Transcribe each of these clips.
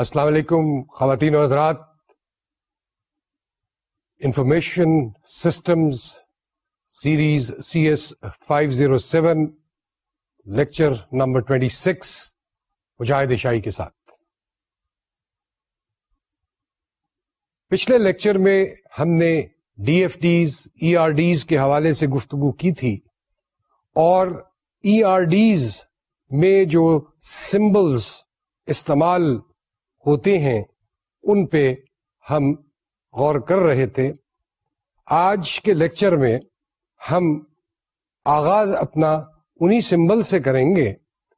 السلام علیکم خواتین و حضرات information systems series C S five zero seven lecture number twenty six Mujahid Shahi کے ساتھ پچھلے لیکچر میں ہم نے D F Ds E R Ds کے حوالے سے گفتگو کی تھی اور ای آر ڈیز میں جو سمبلز استعمال ہوتے ہیں ان پہ ہم غور کر رہے تھے آج کے لیکچر میں ہم آغاز اپنا انہی سمبل سے کریں گے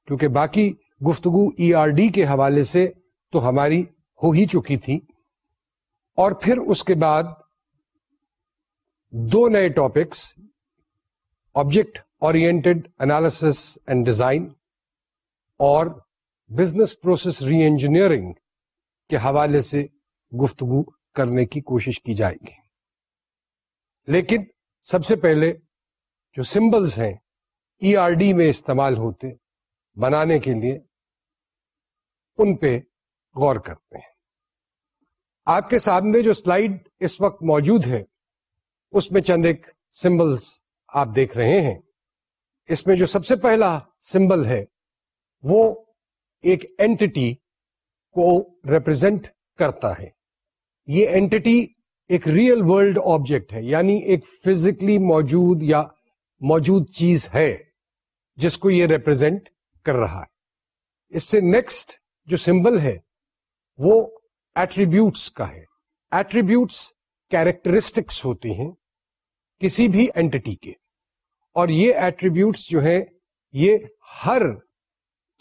کیونکہ باقی گفتگو ای آر ڈی کے حوالے سے تو ہماری ہو ہی چکی تھی اور پھر اس کے بعد دو نئے ٹاپکس آبجیکٹ اینڈ ڈیزائن اور بزنس پروسیس ری انجینئرنگ کے حوالے سے گفتگو کرنے کی کوشش کی جائے گی لیکن سب سے پہلے جو سمبلز ہیں ای آر ڈی میں استعمال ہوتے بنانے کے لیے ان پہ غور کرتے ہیں آپ کے سامنے جو سلائیڈ اس وقت موجود ہے اس میں چند ایک سمبلز آپ دیکھ رہے ہیں اس میں جو سب سے پہلا سمبل ہے وہ ایک اینٹی کو ریپرزینٹ کرتا ہے یہ اینٹی ایک ریئل ورلڈ آبجیکٹ ہے یعنی ایک فزیکلی موجود یا موجود چیز ہے جس کو یہ ریپرزینٹ کر رہا ہے اس سے نیکسٹ جو سمبل ہے وہ ایٹریبیوٹس کا ہے ایٹریبیوٹس کیریکٹرسٹکس ہوتی ہیں کسی بھی اینٹی کے اور یہ ایٹریبیوٹس جو ہے یہ ہر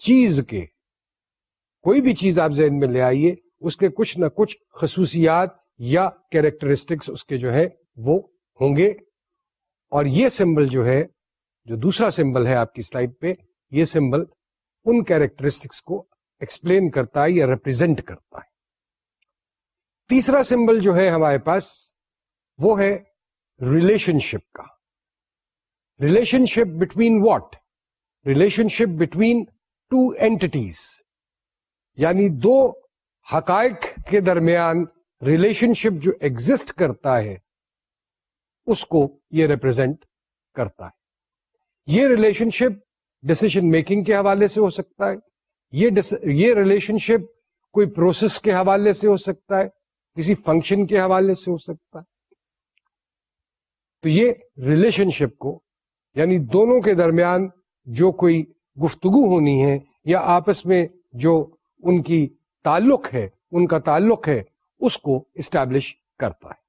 چیز کے کوئی بھی چیز آپ ذہن میں لے آئیے اس کے کچھ نہ کچھ خصوصیات یا کیریکٹرسٹکس اس کے جو ہے وہ ہوں گے اور یہ سمبل جو ہے جو دوسرا سمبل ہے آپ کی سلائڈ پہ یہ سمبل ان کیریکٹرسٹکس کو ایکسپلین کرتا ہے یا ریپرزینٹ کرتا ہے تیسرا سمبل جو ہے ہمارے پاس وہ ہے ریلیشن شپ کا relationship between what relationship between two entities یعنی دو حقائق کے درمیان ریلیشن شپ جو ایگزٹ کرتا ہے اس کو یہ ریپرزینٹ کرتا ہے یہ ریلیشن شپ ڈسیشن میکنگ کے حوالے سے ہو سکتا ہے یہ یہ ریلیشن شپ کوئی پروسیس کے حوالے سے ہو سکتا ہے کسی فنکشن کے حوالے سے ہو سکتا ہے تو یہ ریلیشن شپ کو یعنی دونوں کے درمیان جو کوئی گفتگو ہونی ہے یا آپس میں جو ان کی تعلق ہے ان کا تعلق ہے اس کو اسٹیبلش کرتا ہے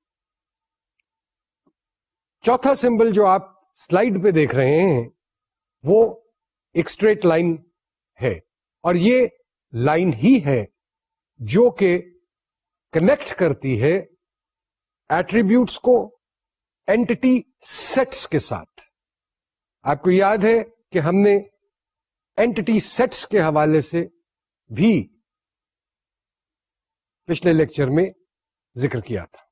چوتھا سمبل جو آپ سلائڈ پہ دیکھ رہے ہیں وہ ایک اسٹریٹ لائن ہے اور یہ لائن ہی ہے جو کہ کنیکٹ کرتی ہے ایٹریبیوٹس کو اینٹی سیٹس کے ساتھ آپ کو یاد ہے کہ ہم نے اینٹی سیٹس کے حوالے سے بھی پچھلے لیکچر میں ذکر کیا تھا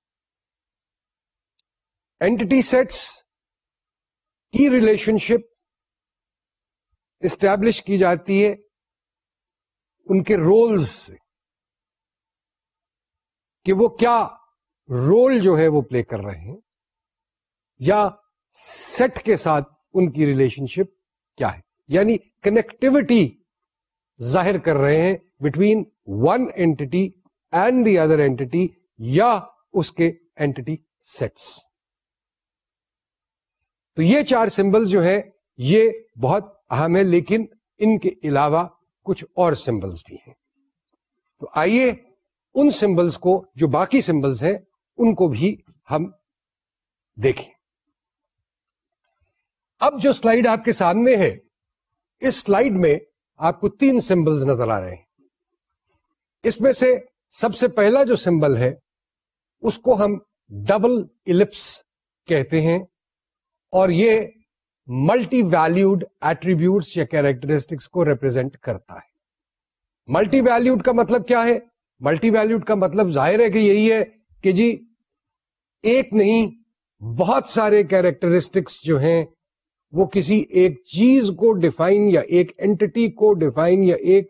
اینٹی سیٹس کی ریلیشن شپ اسٹیبلش کی جاتی ہے ان کے رولز سے کہ وہ کیا رول جو ہے وہ پلے کر رہے ہیں یا سیٹ کے ساتھ ان کی ریلیشن شپ کیا ہے یعنی کنیکٹوٹی ظاہر کر رہے ہیں between one entity and the other entity یا اس کے اینٹی سیٹس تو یہ چار سمبلز جو ہیں یہ بہت اہم ہے لیکن ان کے علاوہ کچھ اور سمبلس بھی ہیں تو آئیے ان سمبلس کو جو باقی سمبلس ہیں ان کو بھی ہم دیکھیں اب جو سلائیڈ آپ کے سامنے ہے اس سلائیڈ میں آپ کو تین سمبلز نظر آ رہے ہیں اس میں سے سب سے پہلا جو سمبل ہے اس کو ہم ڈبل الپس کہتے ہیں اور یہ ملٹی ویلوڈ ایٹریبیوٹس یا کیریکٹرسٹکس کو ریپرزینٹ کرتا ہے ملٹی ویلوڈ کا مطلب کیا ہے ملٹی ویلوڈ کا مطلب ظاہر ہے کہ یہی ہے کہ جی ایک نہیں بہت سارے کیریکٹرسٹکس جو ہیں وہ کسی ایک چیز کو ڈیفائن یا ایک اینٹی کو ڈیفائن یا ایک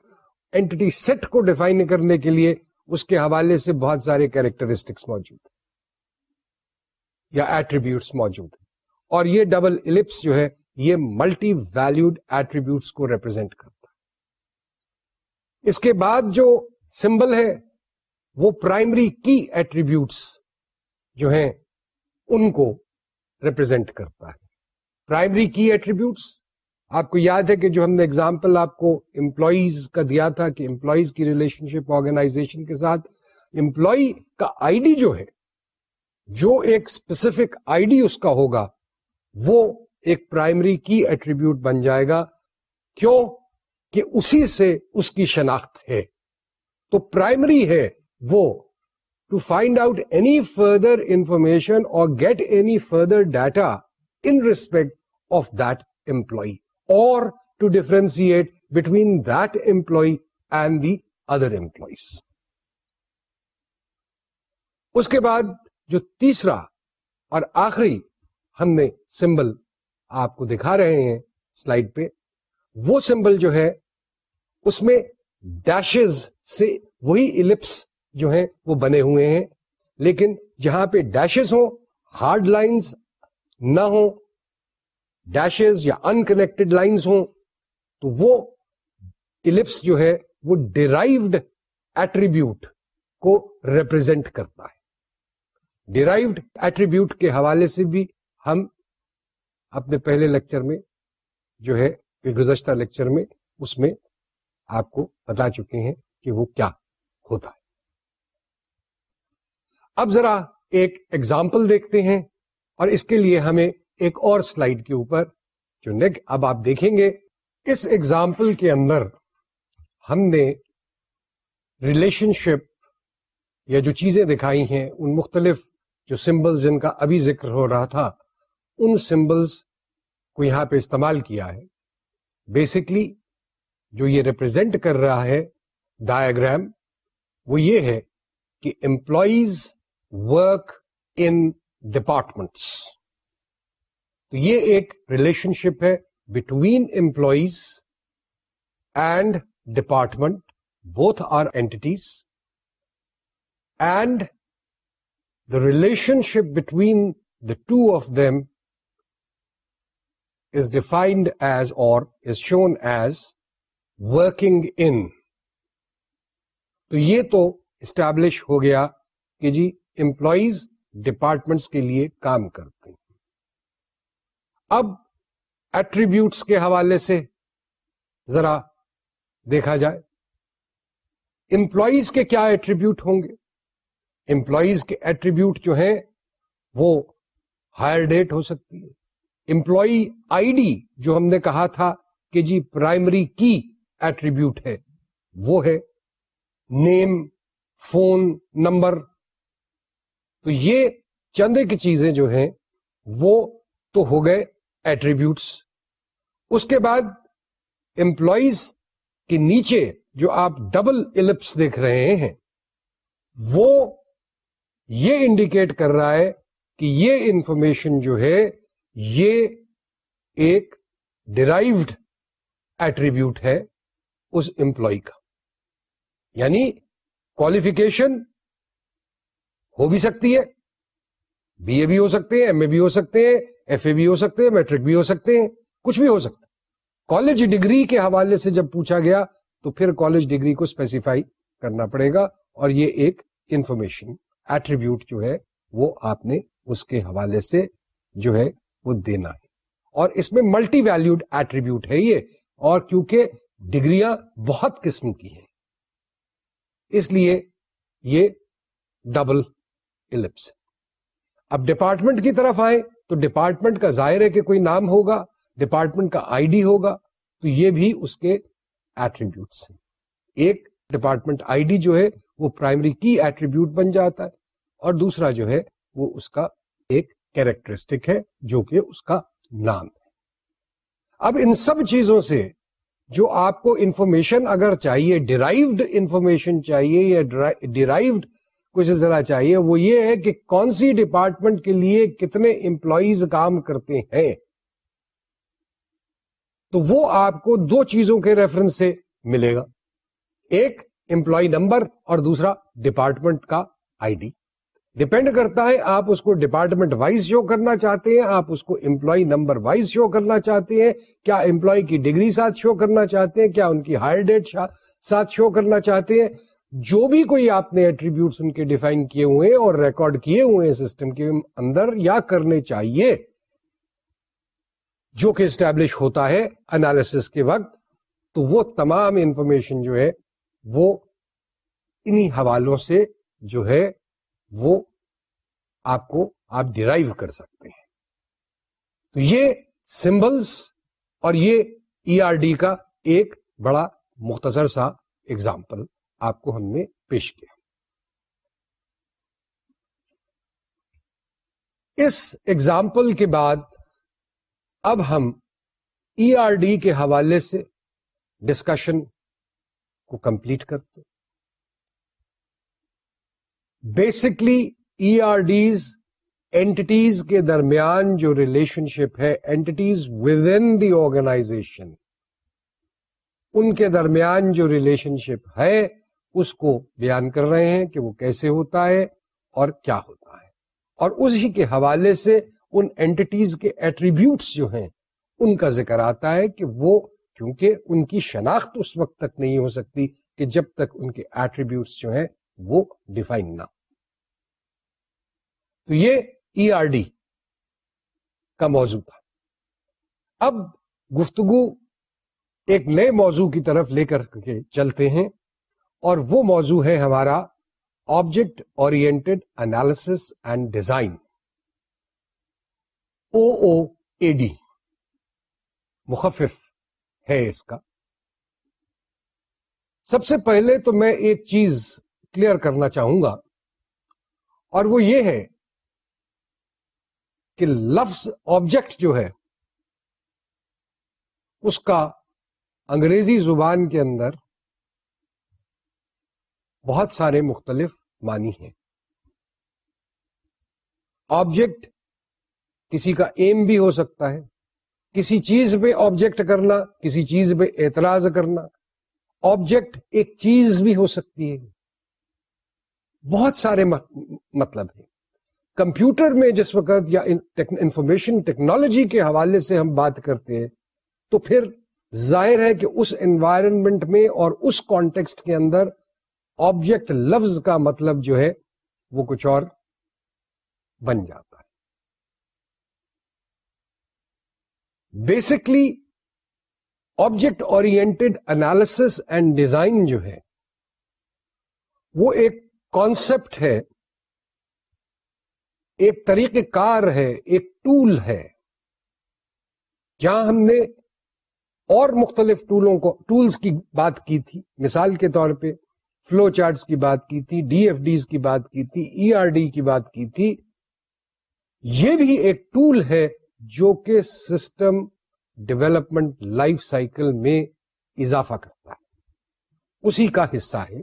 اینٹی سیٹ کو ڈیفائن کرنے کے لیے اس کے حوالے سے بہت سارے کیریکٹرسٹکس موجود ہیں یا ایٹریبیوٹس موجود ہیں اور یہ ڈبل الپس جو ہے یہ ملٹی ویلوڈ ایٹریبیوٹس کو ریپرزینٹ کرتا ہے اس کے بعد جو سمبل ہے وہ پرائمری کی ایٹریبیوٹس جو ہیں ان کو ریپرزینٹ کرتا ہے پرائمری کی ایٹریبیوٹس آپ کو یاد ہے کہ جو ہم نے اگزامپل آپ کو امپلائیز کا دیا تھا کہ امپلائیز کی ریلیشن شپ آرگنائزیشن کے ساتھ امپلائی کا آئی ڈی جو ہے جو ایک اسپیسیفک آئی ڈی اس کا ہوگا وہ ایک پرائمری کی ایٹریبیوٹ بن جائے گا کیوں کہ اسی سے اس کی شناخت ہے تو پرائمری ہے وہ to find out any further information اور get any further data in respect to between between employee and the other employees. اس کے بعد جو تیسرا اور آخری ہم نے سمبل آپ کو دکھا رہے ہیں سلائڈ پہ وہ سمبل جو ہے اس میں ڈیشز سے وہی الپس جو ہیں وہ بنے ہوئے ہیں لیکن جہاں پہ ڈیشز ہوں ہارڈ لائنز نہ ہوں ڈیشز یا انکنیکٹڈ لائنز ہوں تو وہ الپس جو ہے وہ ڈیرائیوڈ ایٹریبیوٹ کو ریپرزینٹ کرتا ہے ڈیرائیوڈ ایٹریبیوٹ کے حوالے سے بھی ہم اپنے پہلے لیکچر میں جو ہے گزشتہ لیکچر میں اس میں آپ کو بتا چکے ہیں کہ وہ کیا ہوتا ہے اب ذرا ایک ایگزامپل دیکھتے ہیں اور اس کے لیے ہمیں ایک اور سلائڈ کے اوپر جو نیک اب آپ دیکھیں گے اس ایگزامپل کے اندر ہم نے ریلیشن شپ یا جو چیزیں دکھائی ہیں ان مختلف جو سمبلز جن کا ابھی ذکر ہو رہا تھا ان سمبلز کو یہاں پہ استعمال کیا ہے بیسکلی جو یہ ریپرزینٹ کر رہا ہے ڈایاگرام وہ یہ ہے کہ امپلائیز ورک ان ڈپارٹمنٹس تو یہ ایک ریلیشن شپ ہے between employees and department both are entities and the relationship between the two of them is defined as اور is shown as working in تو تو یہ اسٹیبلش ہو گیا کہ جی امپلائیز ڈپارٹمنٹس کے لیے کام کرتے ہیں اب ایٹریبیوٹس کے حوالے سے ذرا دیکھا جائے امپلائیز کے کیا ایٹریبیوٹ ہوں گے امپلائیز کے ایٹریبیوٹ جو ہیں وہ ہائر ڈیٹ ہو سکتی ہے امپلائی آئی ڈی جو ہم نے کہا تھا کہ جی پرائمری کی ایٹریبیوٹ ہے وہ ہے نیم فون نمبر تو یہ چندے کی چیزیں جو ہیں وہ تو ہو گئے ایٹریبیوٹس اس کے بعد امپلائیز کے نیچے جو آپ ڈبل ایلپس دیکھ رہے ہیں وہ یہ انڈیکیٹ کر رہا ہے کہ یہ انفارمیشن جو ہے یہ ایک ڈیرائیوڈ ایٹریبیوٹ ہے اس امپلائی کا یعنی کوالیفیکیشن ہو بھی سکتی ہے بی اے بھی ہو سکتے ہیں ایم اے بھی ہو سکتے ہیں ایف اے بھی ہو سکتے ہیں میٹرک بھی ہو سکتے ہیں کچھ بھی ہو سکتا کالج ڈگری کے حوالے سے جب پوچھا گیا تو پھر کالج ڈگری کو اسپیسیفائی کرنا پڑے گا اور یہ ایک انفارمیشن ایٹریبیوٹ جو ہے وہ آپ نے اس کے حوالے سے جو ہے وہ دینا ہے اور اس میں ملٹی ویلوڈ ایٹریبیوٹ ہے یہ اور کیونکہ ڈگری بہت قسم کی ہیں اس لیے یہ ڈبل الپس ہے اب ڈپارٹمنٹ کی طرف آئے تو ڈپارٹمنٹ کا ظاہر ہے کہ کوئی نام ہوگا ڈپارٹمنٹ کا آئی ڈی ہوگا تو یہ بھی اس کے ایٹریبیوٹ ہیں ایک ڈپارٹمنٹ آئی ڈی جو ہے وہ پرائمری کی ایٹریبیوٹ بن جاتا ہے اور دوسرا جو ہے وہ اس کا ایک کیریکٹرسٹک ہے جو کہ اس کا نام ہے اب ان سب چیزوں سے جو آپ کو انفارمیشن اگر چاہیے ڈیرائیوڈ انفارمیشن چاہیے یا ڈیرائیوڈ سلسلہ چاہیے وہ یہ ہے کہ کون سی ڈپارٹمنٹ کے لیے کتنے امپلائیز کام کرتے ہیں تو وہ آپ کو دو چیزوں کے ریفرنس سے ملے گا ایک امپلائی نمبر اور دوسرا ڈپارٹمنٹ کا آئی ڈی ڈپینڈ کرتا ہے آپ اس کو ڈپارٹمنٹ وائز شو کرنا چاہتے ہیں آپ اس کو امپلائی نمبر وائز شو کرنا چاہتے ہیں کیا امپلائی کی ڈگری ساتھ شو کرنا چاہتے ہیں کیا ان کی ہائر ڈیٹ ساتھ شو کرنا چاہتے ہیں جو بھی کوئی آپ نے ایٹریبیوٹس ان کے ڈیفائن کیے ہوئے اور ریکارڈ کیے ہوئے ہیں سسٹم کے اندر یا کرنے چاہیے جو کہ اسٹیبلش ہوتا ہے انالیس کے وقت تو وہ تمام انفارمیشن جو ہے وہ انہی حوالوں سے جو ہے وہ آپ کو آپ ڈرائیو کر سکتے ہیں تو یہ سمبلس اور یہ ای آر ڈی کا ایک بڑا مختصر سا ایگزامپل آپ کو ہم نے پیش کیا اس ایگزامپل کے بعد اب ہم ای آر ڈی کے حوالے سے ڈسکشن کو کمپلیٹ کرتے basically E R Ds entities کے درمیان جو ریلیشن شپ ہے اینٹیز ود ان دی آرگنائزیشن ان کے درمیان جو ریلیشن شپ ہے اس کو بیان کر رہے ہیں کہ وہ کیسے ہوتا ہے اور کیا ہوتا ہے اور اسی کے حوالے سے ان اینٹیز کے ایٹریبیوٹس جو ہیں ان کا ذکر آتا ہے کہ وہ کیونکہ ان کی شناخت اس وقت تک نہیں ہو سکتی کہ جب تک ان کے ایٹریبیوٹس جو ہیں وہ ڈیفائن نہ تو یہ ای آر ڈی کا موضوع تھا اب گفتگو ایک نئے موضوع کی طرف لے کر کے چلتے ہیں اور وہ موضوع ہے ہمارا آبجیکٹ اور design O O A D مخفف ہے اس کا سب سے پہلے تو میں ایک چیز کلیئر کرنا چاہوں گا اور وہ یہ ہے کہ لفظ آبجیکٹ جو ہے اس کا انگریزی زبان کے اندر بہت سارے مختلف معنی ہیں آبجیکٹ کسی کا ایم بھی ہو سکتا ہے کسی چیز پہ آبجیکٹ کرنا کسی چیز پہ اعتراض کرنا آبجیکٹ ایک چیز بھی ہو سکتی ہے بہت سارے مطلب ہیں کمپیوٹر میں جس وقت یا انفارمیشن ٹیکنالوجی کے حوالے سے ہم بات کرتے ہیں تو پھر ظاہر ہے کہ اس انوائرمنٹ میں اور اس کانٹیکسٹ کے اندر آبجیکٹ لفظ کا مطلب جو ہے وہ کچھ اور بن جاتا ہے بیسکلی آبجیکٹ اینڈ ڈیزائن جو ہے وہ ایک کانسپٹ ہے ایک طریقہ کار ہے ایک ٹول ہے جہاں ہم نے اور مختلف ٹولوں کو ٹولز کی بات کی تھی مثال کے طور پہ فلو چارٹس کی بات کی تھی ڈی ایف ڈیز کی بات کی تھی ای آر ڈی کی بات کی تھی یہ بھی ایک ٹول ہے جو کہ سسٹم ڈیولپمنٹ لائف سائیکل میں اضافہ کرتا ہے اسی کا حصہ ہے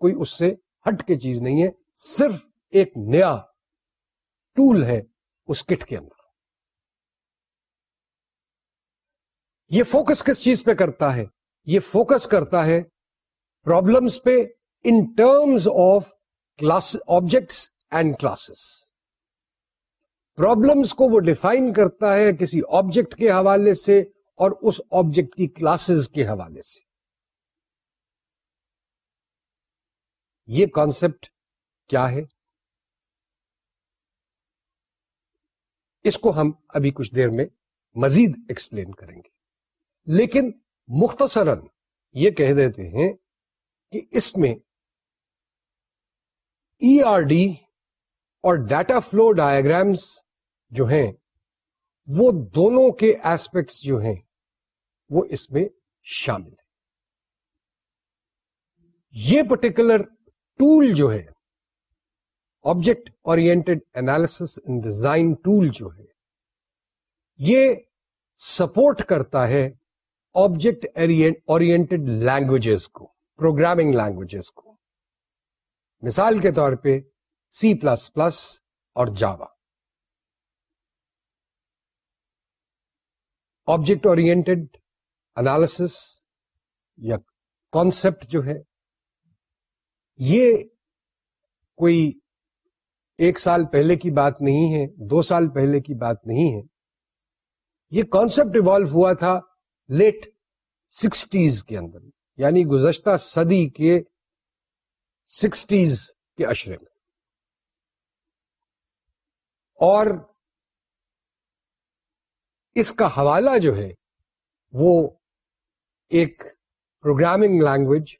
کوئی اس سے ہٹ کے چیز نہیں ہے صرف ایک نیا ٹول ہے اس کٹ کے اندر یہ فوکس کس چیز پہ کرتا ہے یہ فوکس کرتا ہے پرابلمس پہ in terms of class objects and classes problems کو وہ ڈیفائن کرتا ہے کسی آبجیکٹ کے حوالے سے اور اس آبجیکٹ کی کلاسز کے حوالے سے یہ کانسیپٹ کیا ہے اس کو ہم ابھی کچھ دیر میں مزید ایکسپلین کریں گے لیکن مختصراً یہ کہہ دیتے ہیں کہ اس میں ای آر ڈی اور ڈیٹا فلو ڈایاگرامس جو ہیں وہ دونوں کے ایسپیکٹس جو ہیں وہ اس میں شامل ہے یہ پرٹیکولر ٹول جو ہے آبجیکٹ ان ڈیزائن ٹول جو ہے یہ سپورٹ کرتا ہے آبجیکٹ لینگویجز کو پروگرامنگ لینگویجز کو مثال کے طور پہ سی پلس پلس اور جاوا آبجیکٹ یا کانسپٹ جو ہے یہ کوئی ایک سال پہلے کی بات نہیں ہے دو سال پہلے کی بات نہیں ہے یہ کانسپٹ ایوالو ہوا تھا لیٹ سکسٹیز کے اندر یعنی گزشتہ صدی کے سکسٹیز کے اشرے میں اور اس کا حوالہ جو ہے وہ ایک پروگرامنگ لینگویج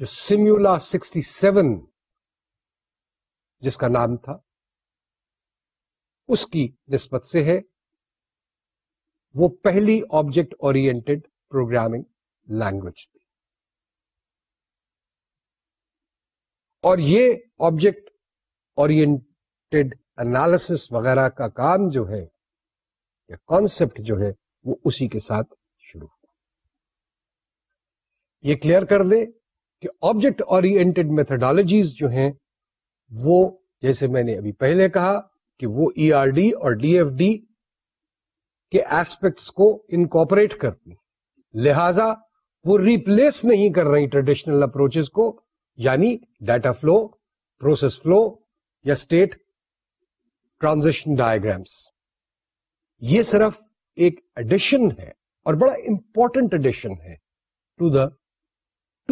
جو سیمولا سکسٹی سیون جس کا نام تھا اس کی نسبت سے ہے وہ پہلی آبجیکٹ اورینٹڈ پروگرامنگ لینگویج تھی اور یہ آبجیکٹ اور کام جو ہے یا کانسیپٹ جو ہے وہ اسی کے ساتھ شروع ہوا یہ کلیئر کر دے کہ آبجیکٹ میتھڈالوجیز جو ہیں وہ جیسے میں نے ابھی پہلے کہا کہ وہ ای آر ڈی اور ڈی ایف ڈی کے ایسپیکٹس کو انکوپریٹ کرتی لہذا وہ ریپلیس نہیں کر رہی ٹریڈیشنل اپروچ کو یعنی ڈیٹا فلو پروسیس فلو یا اسٹیٹ ٹرانزیکشن ڈائگرامس یہ صرف ایک ایڈیشن ہے اور بڑا امپورٹنٹ ایڈیشن ہے to the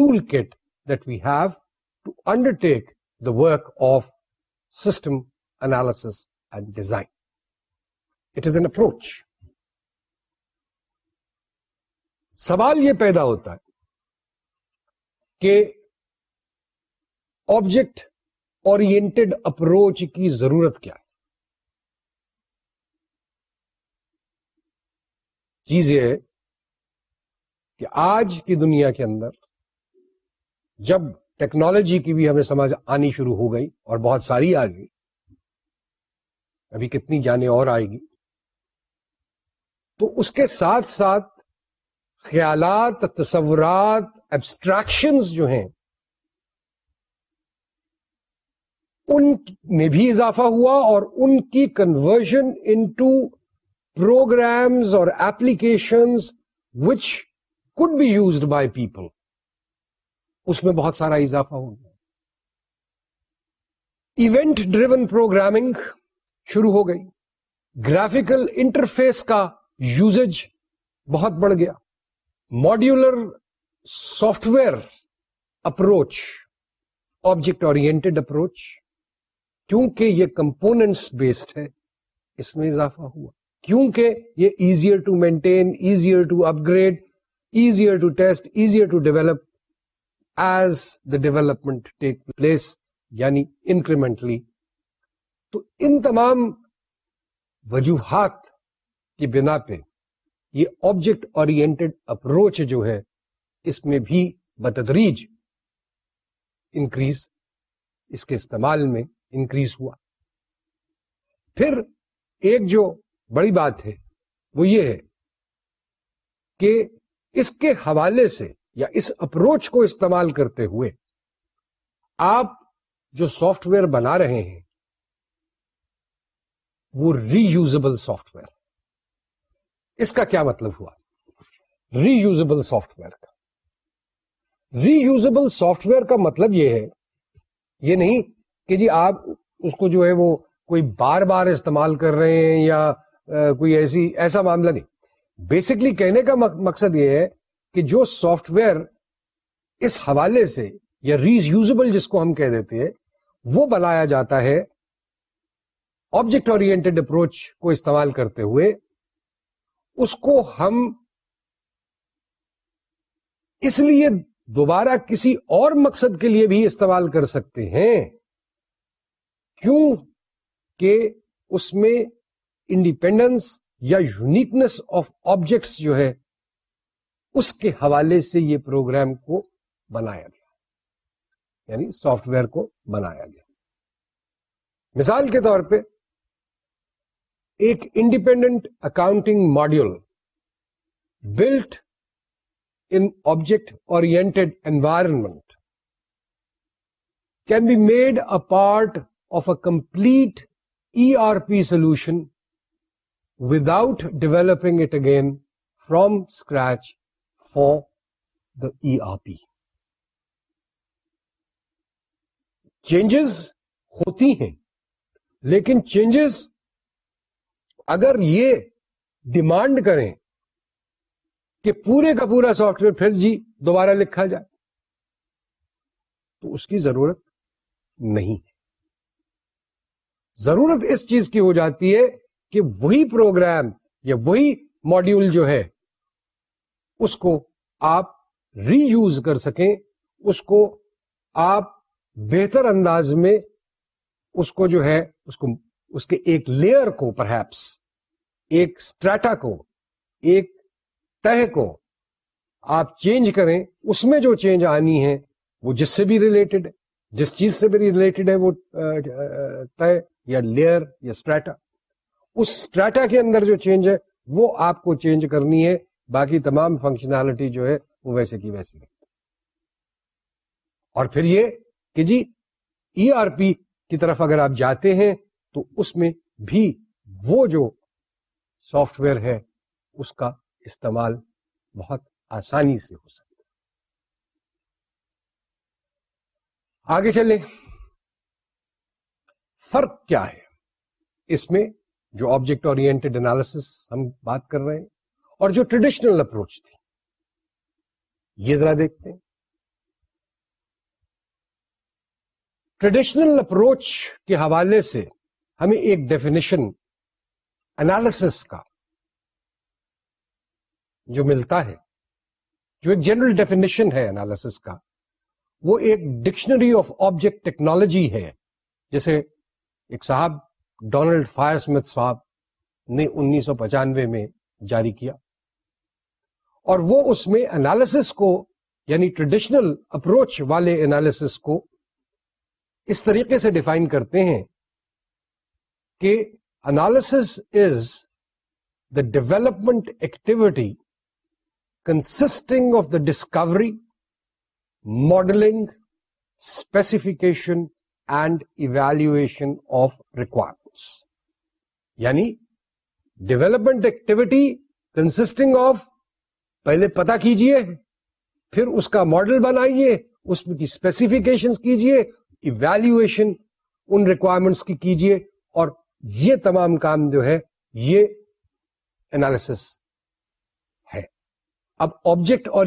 toolkit that we have to undertake the work of system analysis and design it is an approach سوال یہ پیدا ہوتا ہے کہ آبجیکٹ اپروچ کی ضرورت کیا ہے چیز یہ ہے کہ آج کی دنیا کے اندر جب ٹیکنالوجی کی بھی ہمیں سمجھ آنی شروع ہو گئی اور بہت ساری آ گئی ابھی کتنی جانے اور آئے گی تو اس کے ساتھ ساتھ خیالات تصورات ایبسٹریکشنز جو ہیں ان میں بھی اضافہ ہوا اور ان کی کنورژن انٹو پروگرامز اور applications which could be used by people اس میں بہت سارا اضافہ ہو گیا ایونٹ ڈریون پروگرامنگ شروع ہو گئی گرافیکل انٹرفیس کا یوزج بہت بڑھ گیا modular software approach object approach کیونکہ یہ کمپوننٹس بیسڈ ہے اس میں اضافہ ہوا کیونکہ یہ easier to maintain easier to upgrade easier to test easier to develop as the development take place یعنی انکریمنٹلی تو ان تمام وجوہات کی بنا پہ یہ آبجیکٹ اپروچ جو ہے اس میں بھی بتدریج انکریز اس کے استعمال میں انکریز ہوا پھر ایک جو بڑی بات ہے وہ یہ ہے کہ اس کے حوالے سے یا اس اپروچ کو استعمال کرتے ہوئے آپ جو سافٹ ویئر بنا رہے ہیں وہ ری یوزبل سافٹ ویئر اس کا کیا مطلب ہوا ری یوزبل سافٹ ویئر کا ری یوزبل سافٹ ویئر کا مطلب یہ ہے یہ نہیں کہ جی آپ اس کو جو ہے وہ کوئی بار بار استعمال کر رہے ہیں یا کوئی ایسی ایسا معاملہ نہیں بیسکلی کہنے کا مقصد یہ ہے کہ جو سافٹ ویئر اس حوالے سے یا ری یوزبل جس کو ہم کہہ دیتے ہیں وہ بلایا جاتا ہے آبجیکٹ اپروچ کو استعمال کرتے ہوئے اس کو ہم اس لیے دوبارہ کسی اور مقصد کے لیے بھی استعمال کر سکتے ہیں کیوں کہ اس میں انڈیپینڈنس یا یونیکنس آف آبجیکٹس جو ہے اس کے حوالے سے یہ پروگرام کو بنایا گیا یعنی سافٹ ویئر کو بنایا گیا مثال کے طور پہ ایک independent accounting module built in object environment can be made a part of a complete E R P solution without developing it again from scratch for the E R P changes ہوتی ہیں لیکن changes اگر یہ demand کریں کہ پورے کا پورا سافٹ ویئر پھر جی دوبارہ لکھا جائے تو اس کی ضرورت نہیں ہے ضرورت اس چیز کی ہو جاتی ہے کہ وہی پروگرام یا وہی ماڈیول جو ہے اس کو آپ ری یوز کر سکیں اس کو آپ بہتر انداز میں اس کو جو ہے اس کو اس کے ایک لیئر کو پرہیپس ایک اسٹریٹا کو ایک تہ کو آپ چینج کریں اس میں جو چینج آنی ہے وہ جس سے بھی ریلیٹڈ ہے جس چیز سے بھی ریلیٹڈ ہے وہ تہ یا لیئر یا اسٹریٹا اسٹریٹا کے اندر جو چینج ہے وہ آپ کو چینج کرنی ہے باقی تمام فنکشنالٹی جو ہے وہ ویسے کی ویسی ہے اور پھر یہ کہ جی ای آر پی کی طرف اگر آپ جاتے ہیں تو اس میں بھی وہ جو سافٹ ویئر ہے اس کا استعمال بہت آسانی سے ہو سکتا آگے چلیں فرق کیا ہے اس میں جو آبجیکٹ اور ہم بات کر رہے ہیں اور جو ٹریڈیشنل اپروچ تھی یہ ذرا دیکھتے ہیں ٹریڈیشنل اپروچ کے حوالے سے ہمیں ایک ڈیفینیشن اینالسس کا جو ملتا ہے جو ایک جنرل ڈیفینیشن ہے اینالسس کا وہ ایک ڈکشنری آف آبجیکٹ ٹیکنالوجی ہے جیسے ایک صاحب ڈونلڈ فائر اسمتھ صاحب نے انیس سو پچانوے میں جاری کیا اور وہ اس میں انالسس کو یعنی ٹریڈیشنل اپروچ والے انالسس کو اس طریقے سے ڈیفائن کرتے ہیں کہ analysis is the development activity consisting of the discovery modelling specification and evaluation of requirements یعنی ڈیولپمنٹ ایکٹیویٹی کنسٹنگ آف پہلے پتا کیجیے پھر اس کا ماڈل بنائیے اس کی اسپیسیفکیشن کیجیے ایویلویشن ان ریکوائرمنٹس کی کیجیے اور یہ تمام کام جو ہے یہ اینالسس ہے اب آبجیکٹ اور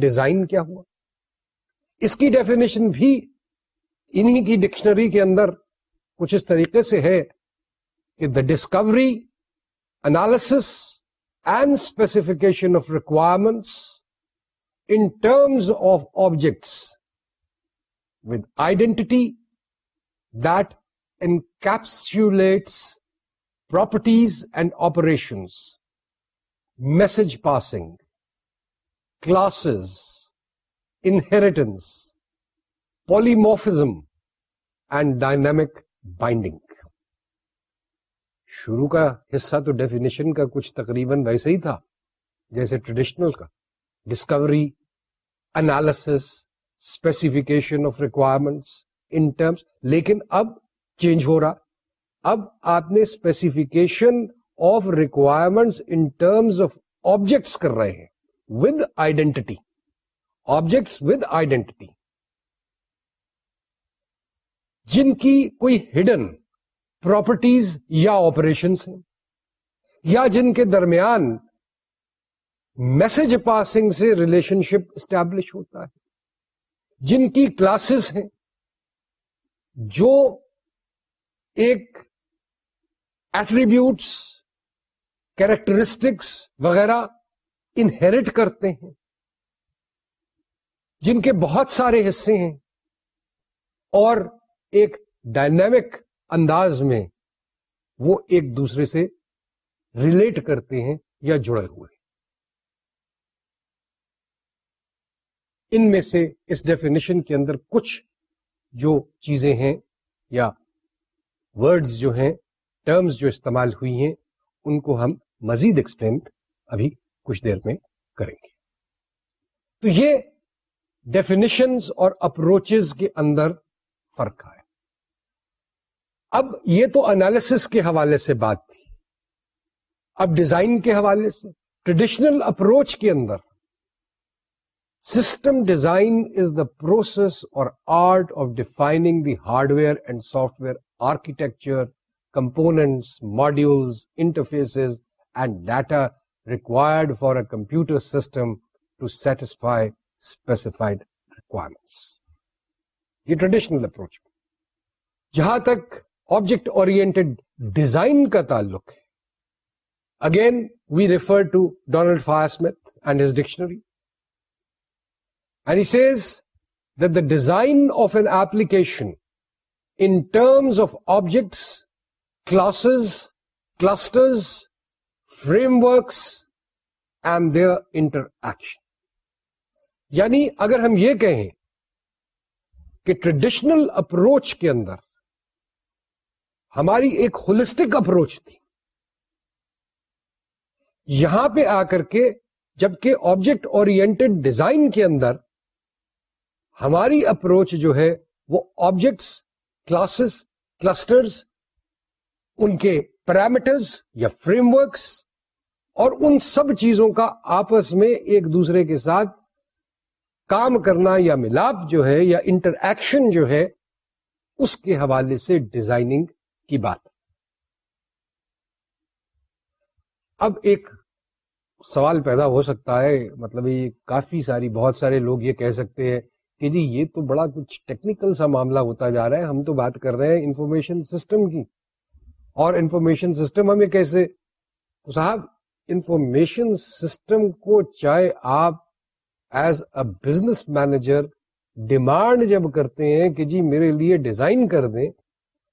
ڈیزائن کیا ہوا اس کی ڈیفینیشن بھی انہی کی ڈکشنری کے اندر کچھ اس طریقے سے ہے کہ the discovery analysis and specification of requirements in terms of objects with identity that encapsulates properties and operations message passing classes inheritance polymorphism and dynamic binding شروع کا حصہ تو ڈیفینیشن کا کچھ تقریباً ویسے ہی تھا جیسے ٹریڈیشنل کا discovery analysis specification of requirements in terms لیکن اب چینج ہو رہا اب آپ نے specification of requirements in terms of objects کر رہے ہیں with with identity identity objects جن کی کوئی ہڈن پراپرٹیز یا آپریشنس ہیں یا جن کے درمیان میسج پاسنگ سے ریلیشن شپ اسٹیبلش ہوتا ہے جن کی کلاسز ہیں جو ایک ایٹریبیوٹس کیریکٹرسٹکس وغیرہ انہیریٹ کرتے ہیں جن کے بہت سارے حصے ہیں اور ایک ڈائنامک انداز میں وہ ایک دوسرے سے ریلیٹ کرتے ہیں یا جڑے ہوئے ہیں ان میں سے اس ڈیفینیشن کے اندر کچھ جو چیزیں ہیں یا ورڈز جو ہیں ٹرمز جو استعمال ہوئی ہیں ان کو ہم مزید ایکسپلین ابھی کچھ دیر میں کریں گے تو یہ ڈیفینیشنز اور اپروچز کے اندر فرق آئے اب یہ تو انالیس کے حوالے سے بات تھی اب ڈیزائن کے حوالے سے ٹریڈیشنل اپروچ کے اندر system design is the process اور art of defining the hardware and software architecture components modules interfaces and data required for a computer system to satisfy specified requirements یہ ٹریڈیشنل اپروچ جہاں تک object اور design کا تعلق ہے again we refer to Donald Firesmith and his dictionary and he is the design of an application terms of objects classes clusters frameworks and their interaction یعنی اگر ہم یہ کہیں کہ ٹریڈیشنل اپروچ کے اندر ہماری ایک ہولسٹک اپروچ تھی یہاں پہ آ کر کے جبکہ آبجیکٹ اور ڈیزائن کے اندر ہماری اپروچ جو ہے وہ آبجیکٹس کلاسز کلسٹرز ان کے پیرامیٹرز یا فریم ورکس اور ان سب چیزوں کا آپس میں ایک دوسرے کے ساتھ کام کرنا یا ملاپ جو ہے یا انٹر ایکشن جو ہے اس کے حوالے سے ڈیزائننگ کی بات اب ایک سوال پیدا ہو سکتا ہے مطلب یہ کافی ساری بہت سارے لوگ یہ کہہ سکتے ہیں کہ جی یہ تو بڑا کچھ ٹیکنیکل سا معاملہ ہوتا جا رہا ہے ہم تو بات کر رہے ہیں انفارمیشن سسٹم کی اور انفارمیشن سسٹم ہمیں کیسے صاحب انفارمیشن سسٹم کو چاہے آپ as a business manager demand جب کرتے ہیں کہ جی میرے لیے ڈیزائن کر دیں